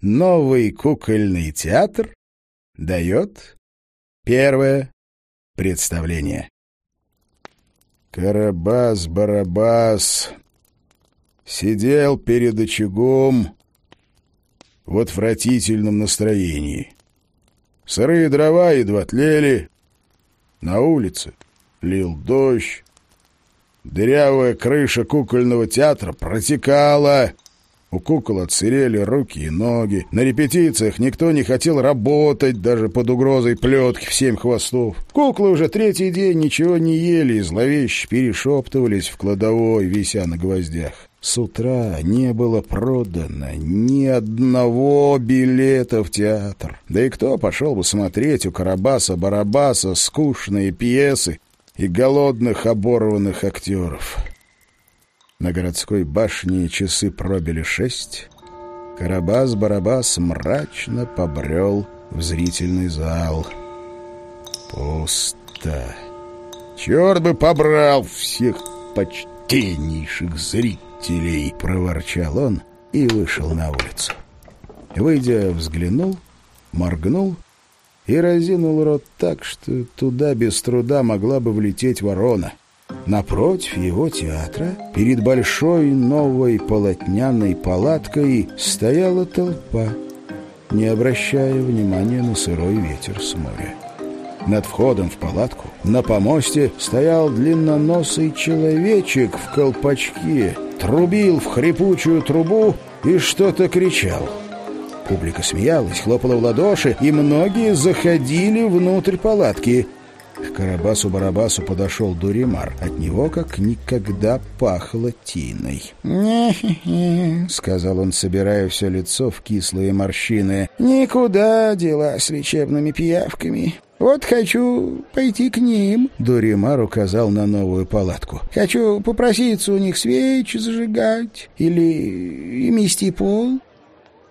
новый кукольный театр дает первое представление. Карабас-барабас сидел перед очагом в отвратительном настроении. Сырые дрова едва тлели, на улице лил дождь, дырявая крыша кукольного театра протекала, у кукол отсырели руки и ноги. На репетициях никто не хотел работать, даже под угрозой плетки в семь хвостов. Куклы уже третий день ничего не ели и зловеще перешептывались в кладовой, вися на гвоздях. С утра не было продано ни одного билета в театр. Да и кто пошел бы смотреть у Карабаса-Барабаса скучные пьесы и голодных оборванных актеров? На городской башне часы пробили шесть. Карабас-Барабас мрачно побрел в зрительный зал. Пусто. «Черт бы побрал всех почтеннейших зрителей!» — проворчал он и вышел на улицу. Выйдя, взглянул, моргнул и разинул рот так, что туда без труда могла бы влететь ворона. Напротив его театра, перед большой новой полотняной палаткой, стояла толпа, не обращая внимания на сырой ветер с моря. Над входом в палатку на помосте стоял длинноносый человечек в колпачке, трубил в хрипучую трубу и что-то кричал. Публика смеялась, хлопала в ладоши, и многие заходили внутрь палатки — к Карабасу-Барабасу подошел Дуримар. От него как никогда пахло тиной. «Не-хе-хе», — сказал он, собирая все лицо в кислые морщины. «Никуда дела с лечебными пиявками. Вот хочу пойти к ним». Дуримар указал на новую палатку. «Хочу попроситься у них свечи зажигать или мести пол».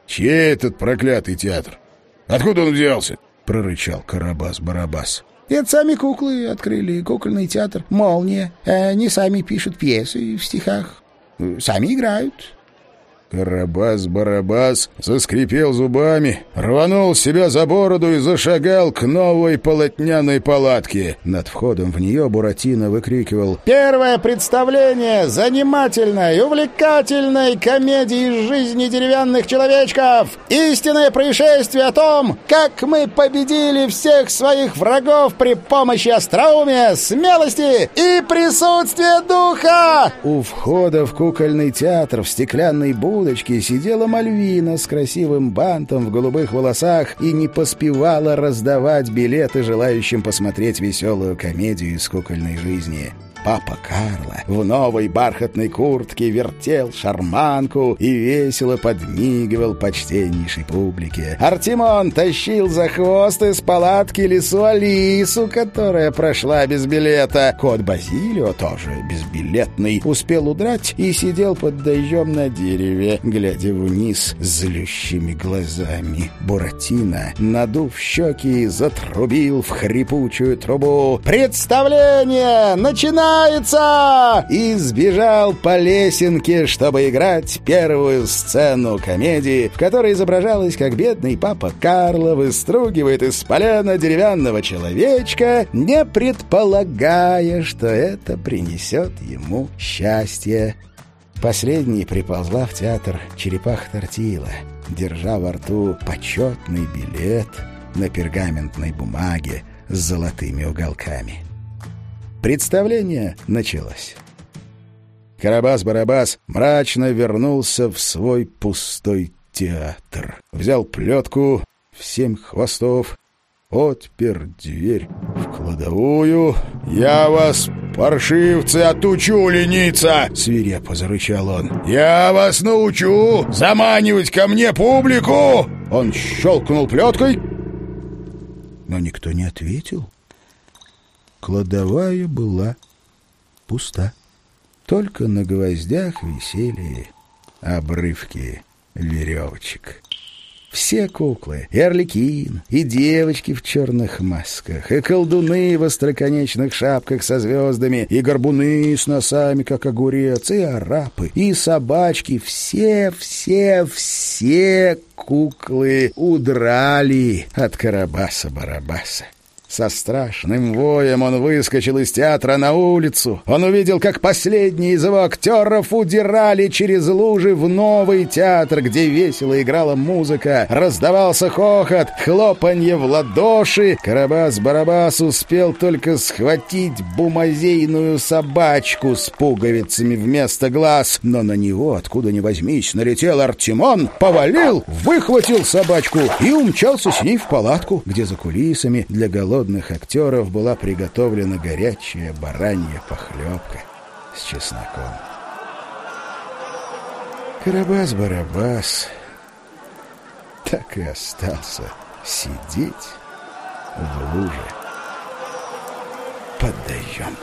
«Чей этот проклятый театр? Откуда он взялся?» — прорычал Карабас-Барабас. Это сами куклы открыли кукольный театр «Молния». Они сами пишут пьесы в стихах. Сами играют. Карабас-барабас заскрипел зубами, рванул себя за бороду и зашагал к новой полотняной палатке. Над входом в нее Буратино выкрикивал «Первое представление занимательной, увлекательной комедии из жизни деревянных человечков! Истинное происшествие о том, как мы победили всех своих врагов при помощи остроумия, смелости и присутствия духа!» У входа в кукольный театр в стеклянной будке удочке сидела Мальвина с красивым бантом в голубых волосах и не поспевала раздавать билеты желающим посмотреть веселую комедию из кукольной жизни. Папа Карло в новой бархатной куртке вертел шарманку и весело подмигивал почтеннейшей публике. Артемон тащил за хвост из палатки лису Алису, которая прошла без билета. Кот Базилио, тоже безбилетный, успел удрать и сидел под дождем на дереве, глядя вниз злющими глазами. Буратино, надув щеки, затрубил в хрипучую трубу. «Представление! Начинается!» Начинается!» И сбежал по лесенке, чтобы играть первую сцену комедии, в которой изображалось, как бедный папа Карло выстругивает из полена деревянного человечка, не предполагая, что это принесет ему счастье. Последней приползла в театр черепаха Тортила, держа во рту почетный билет на пергаментной бумаге с золотыми уголками. Представление началось. Карабас-Барабас мрачно вернулся в свой пустой театр. Взял плетку в семь хвостов, отпер дверь в кладовую. «Я вас, паршивцы, отучу лениться!» — свирепо зарычал он. «Я вас научу заманивать ко мне публику!» Он щелкнул плеткой, но никто не ответил. Кладовая была пуста. Только на гвоздях висели обрывки веревочек. Все куклы, и Орликин, и девочки в черных масках, и колдуны в остроконечных шапках со звездами, и горбуны с носами, как огурец, и арапы, и собачки, все, все, все куклы удрали от Карабаса-Барабаса. Со страшным воем он выскочил из театра на улицу. Он увидел, как последние из его актеров удирали через лужи в новый театр, где весело играла музыка. Раздавался хохот, хлопанье в ладоши. Карабас-Барабас успел только схватить бумазейную собачку с пуговицами вместо глаз. Но на него, откуда ни возьмись, налетел Артемон, повалил, выхватил собачку и умчался с ней в палатку, где за кулисами для голов голодных актеров была приготовлена горячая баранья похлебка с чесноком. Карабас-барабас так и остался сидеть в луже под дождем.